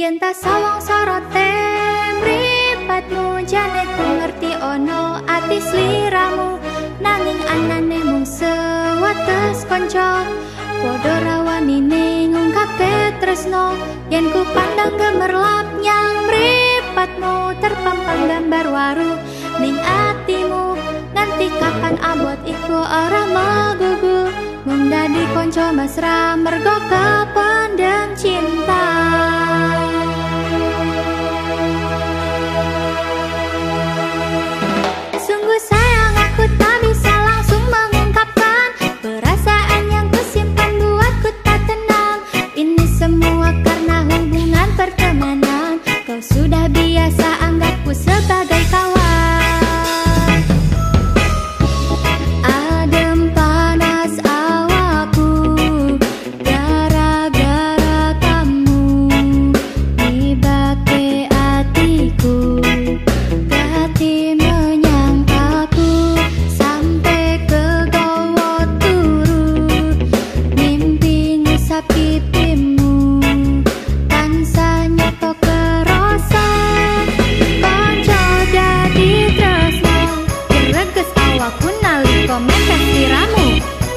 Yen ta sawang sorote mripatmu jane ku ngerti ono ati sliramu. Nanging anane mung sewates kanca padha rawani ning ngungkapke tresno. Yen ku pandang gemerlap nyang mripatmu terpampang gambar waru. Ning atimu nganti kapan abot iku ora magugu. Mung dadi kanca mesra mergo kependem cinta